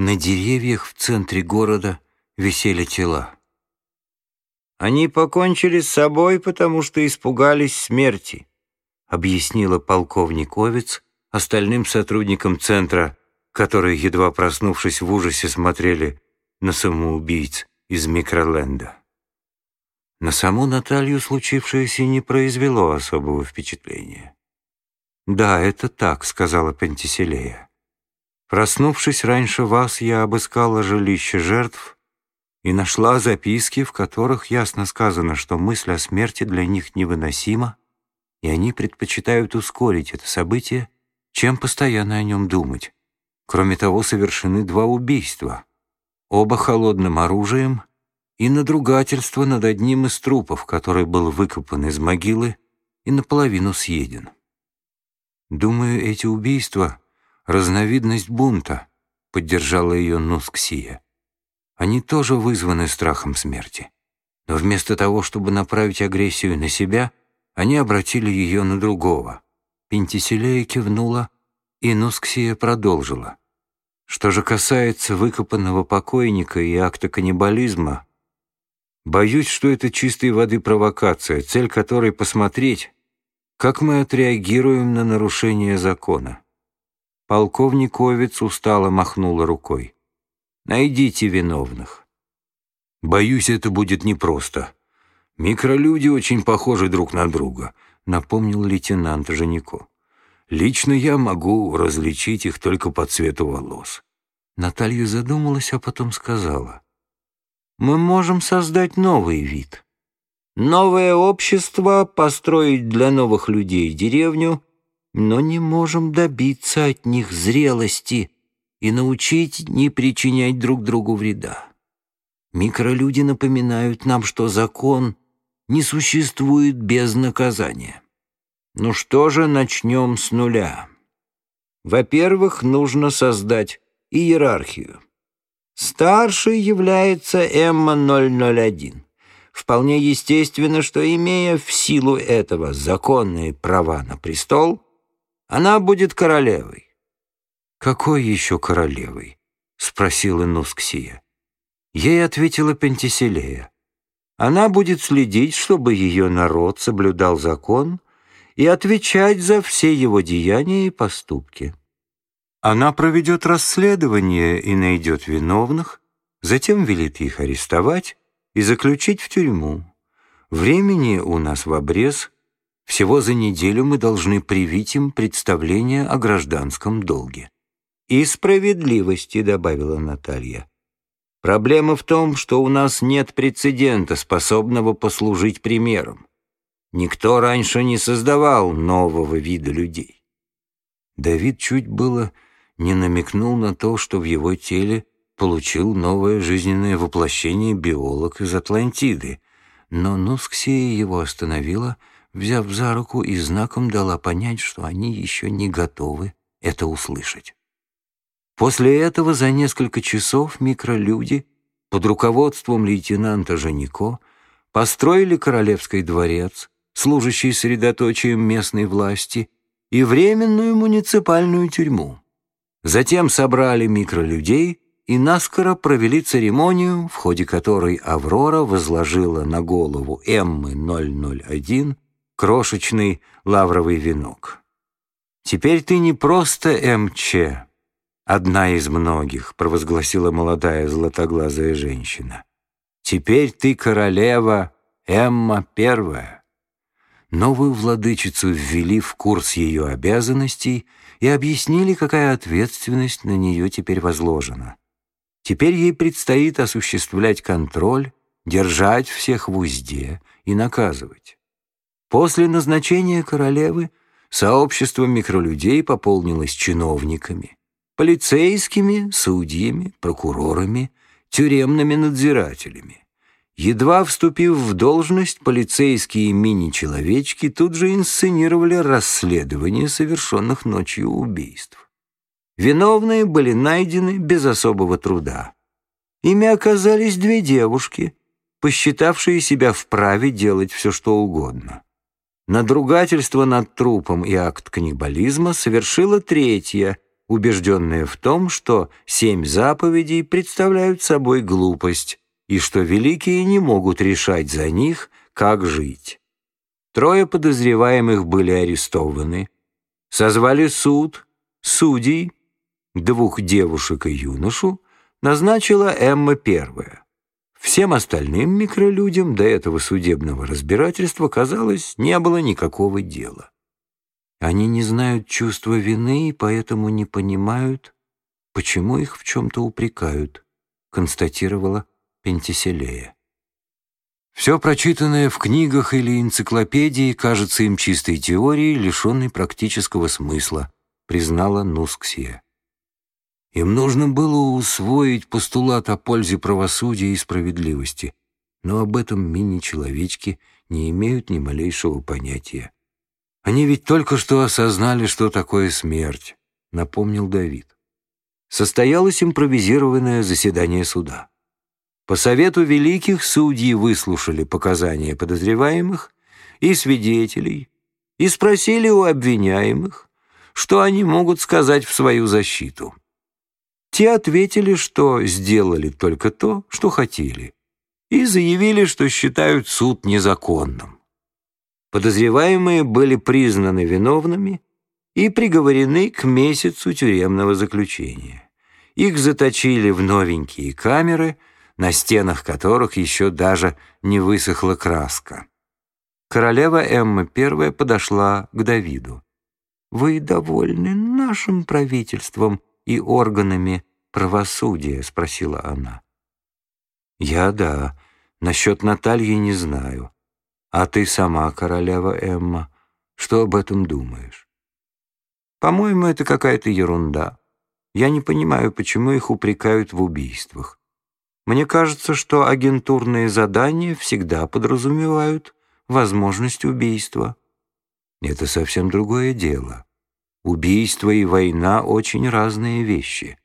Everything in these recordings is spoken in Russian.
На деревьях в центре города висели тела. «Они покончили с собой, потому что испугались смерти», объяснила полковник Овец остальным сотрудникам центра, которые, едва проснувшись в ужасе, смотрели на самоубийц из микроленда. На саму Наталью случившееся не произвело особого впечатления. «Да, это так», — сказала Пентиселея. «Проснувшись раньше вас, я обыскала жилище жертв и нашла записки, в которых ясно сказано, что мысль о смерти для них невыносима, и они предпочитают ускорить это событие, чем постоянно о нем думать. Кроме того, совершены два убийства, оба холодным оружием и надругательство над одним из трупов, который был выкопан из могилы и наполовину съеден. Думаю, эти убийства — разновидность бунта, поддержала ее Нусксия. Они тоже вызваны страхом смерти. Но вместо того, чтобы направить агрессию на себя, они обратили ее на другого. Пентиселея кивнула, и Нусксия продолжила. Что же касается выкопанного покойника и акта каннибализма, Боюсь, что это чистой воды провокация, цель которой посмотреть, как мы отреагируем на нарушение закона. Полковник Овец устало махнула рукой. Найдите виновных. Боюсь, это будет непросто. Микролюди очень похожи друг на друга, напомнил лейтенант Женико. Лично я могу различить их только по цвету волос. Наталья задумалась, а потом сказала — мы можем создать новый вид. Новое общество, построить для новых людей деревню, но не можем добиться от них зрелости и научить не причинять друг другу вреда. Микролюди напоминают нам, что закон не существует без наказания. Ну что же, начнем с нуля. Во-первых, нужно создать иерархию. Старшей является Эмма-001. Вполне естественно, что, имея в силу этого законные права на престол, она будет королевой. «Какой еще королевой?» — спросила Нусксия. Ей ответила Пентиселея. Она будет следить, чтобы ее народ соблюдал закон и отвечать за все его деяния и поступки. Она проведет расследование и найдет виновных, затем велит их арестовать и заключить в тюрьму. Времени у нас в обрез. Всего за неделю мы должны привить им представление о гражданском долге. «И справедливости», — добавила Наталья. «Проблема в том, что у нас нет прецедента, способного послужить примером. Никто раньше не создавал нового вида людей». Давид чуть было не намекнул на то, что в его теле получил новое жизненное воплощение биолог из Атлантиды, но Нусксия его остановила, взяв за руку и знаком дала понять, что они еще не готовы это услышать. После этого за несколько часов микролюди под руководством лейтенанта Женико построили Королевский дворец, служащий средоточием местной власти, и временную муниципальную тюрьму. Затем собрали микролюдей и наскоро провели церемонию, в ходе которой Аврора возложила на голову Эммы 001 крошечный лавровый венок. «Теперь ты не просто МЧ, одна из многих», провозгласила молодая златоглазая женщина. «Теперь ты королева Эмма Первая». Новую владычицу ввели в курс ее обязанностей и объяснили, какая ответственность на нее теперь возложена. Теперь ей предстоит осуществлять контроль, держать всех в узде и наказывать. После назначения королевы сообщество микролюдей пополнилось чиновниками, полицейскими, судьями, прокурорами, тюремными надзирателями. Едва вступив в должность, полицейские мини-человечки тут же инсценировали расследование совершенных ночью убийств. Виновные были найдены без особого труда. Ими оказались две девушки, посчитавшие себя вправе делать все, что угодно. Надругательство над трупом и акт каннибализма совершила третья, убежденная в том, что семь заповедей представляют собой глупость и что великие не могут решать за них, как жить. Трое подозреваемых были арестованы, созвали суд, судей, двух девушек и юношу, назначила Эмма первая. Всем остальным микролюдям до этого судебного разбирательства, казалось, не было никакого дела. Они не знают чувства вины и поэтому не понимают, почему их в чем-то упрекают, констатировала Пентиселея. Все прочитанное в книгах или энциклопедии кажется им чистой теорией, лишенной практического смысла, признала Нусксия. Им нужно было усвоить постулат о пользе правосудия и справедливости, но об этом мини-человечки не имеют ни малейшего понятия. Они ведь только что осознали, что такое смерть, напомнил Давид. Состоялось импровизированное заседание суда. По совету великих судьи выслушали показания подозреваемых и свидетелей и спросили у обвиняемых, что они могут сказать в свою защиту. Те ответили, что сделали только то, что хотели, и заявили, что считают суд незаконным. Подозреваемые были признаны виновными и приговорены к месяцу тюремного заключения. Их заточили в новенькие камеры – на стенах которых еще даже не высохла краска. Королева Эмма I подошла к Давиду. «Вы довольны нашим правительством и органами правосудия?» — спросила она. «Я да. Насчет Натальи не знаю. А ты сама, королева Эмма, что об этом думаешь?» «По-моему, это какая-то ерунда. Я не понимаю, почему их упрекают в убийствах. Мне кажется, что агентурные задания всегда подразумевают возможность убийства. Это совсем другое дело. Убийство и война — очень разные вещи.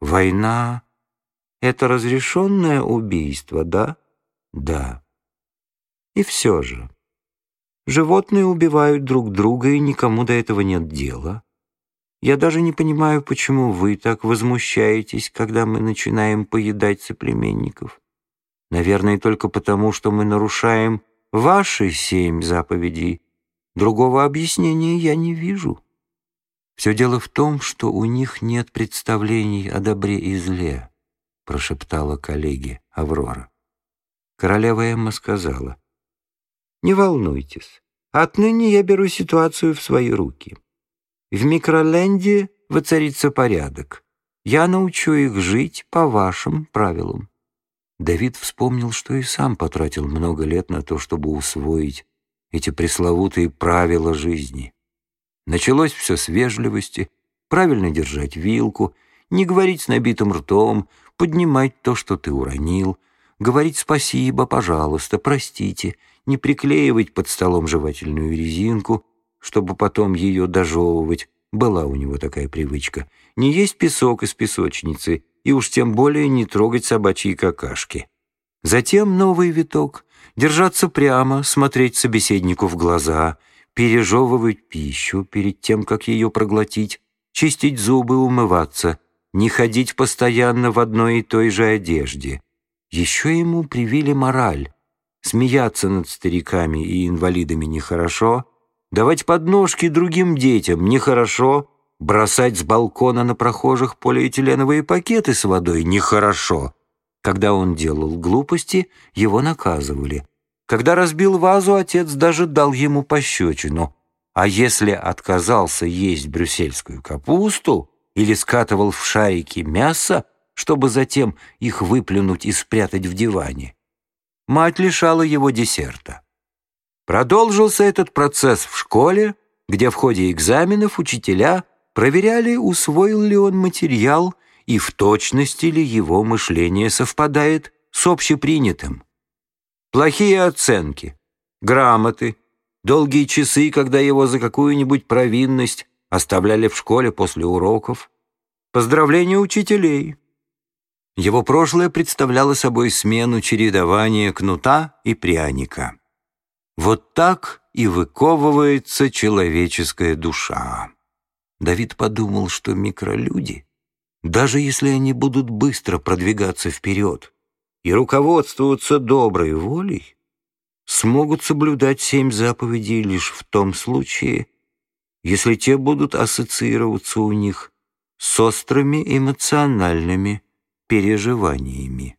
Война — это разрешенное убийство, да? Да. И все же. Животные убивают друг друга, и никому до этого нет дела. Я даже не понимаю, почему вы так возмущаетесь, когда мы начинаем поедать соплеменников. Наверное, только потому, что мы нарушаем ваши семь заповедей. Другого объяснения я не вижу. Все дело в том, что у них нет представлений о добре и зле, прошептала коллеге Аврора. Королева Эмма сказала, «Не волнуйтесь, отныне я беру ситуацию в свои руки». В микроленде воцарится порядок. Я научу их жить по вашим правилам». Давид вспомнил, что и сам потратил много лет на то, чтобы усвоить эти пресловутые правила жизни. Началось все с вежливости, правильно держать вилку, не говорить с набитым ртом, поднимать то, что ты уронил, говорить спасибо, пожалуйста, простите, не приклеивать под столом жевательную резинку, чтобы потом ее дожевывать. Была у него такая привычка. Не есть песок из песочницы и уж тем более не трогать собачьи какашки. Затем новый виток. Держаться прямо, смотреть собеседнику в глаза, пережевывать пищу перед тем, как ее проглотить, чистить зубы, умываться, не ходить постоянно в одной и той же одежде. Еще ему привили мораль. Смеяться над стариками и инвалидами нехорошо — Давать подножки другим детям нехорошо. Бросать с балкона на прохожих полиэтиленовые пакеты с водой нехорошо. Когда он делал глупости, его наказывали. Когда разбил вазу, отец даже дал ему пощечину. А если отказался есть брюссельскую капусту или скатывал в шарики мясо, чтобы затем их выплюнуть и спрятать в диване, мать лишала его десерта. Продолжился этот процесс в школе, где в ходе экзаменов учителя проверяли, усвоил ли он материал и в точности ли его мышление совпадает с общепринятым. Плохие оценки, грамоты, долгие часы, когда его за какую-нибудь провинность оставляли в школе после уроков, поздравления учителей. Его прошлое представляло собой смену чередования кнута и пряника. Вот так и выковывается человеческая душа. Давид подумал, что микролюди, даже если они будут быстро продвигаться вперед и руководствоваться доброй волей, смогут соблюдать семь заповедей лишь в том случае, если те будут ассоциироваться у них с острыми эмоциональными переживаниями.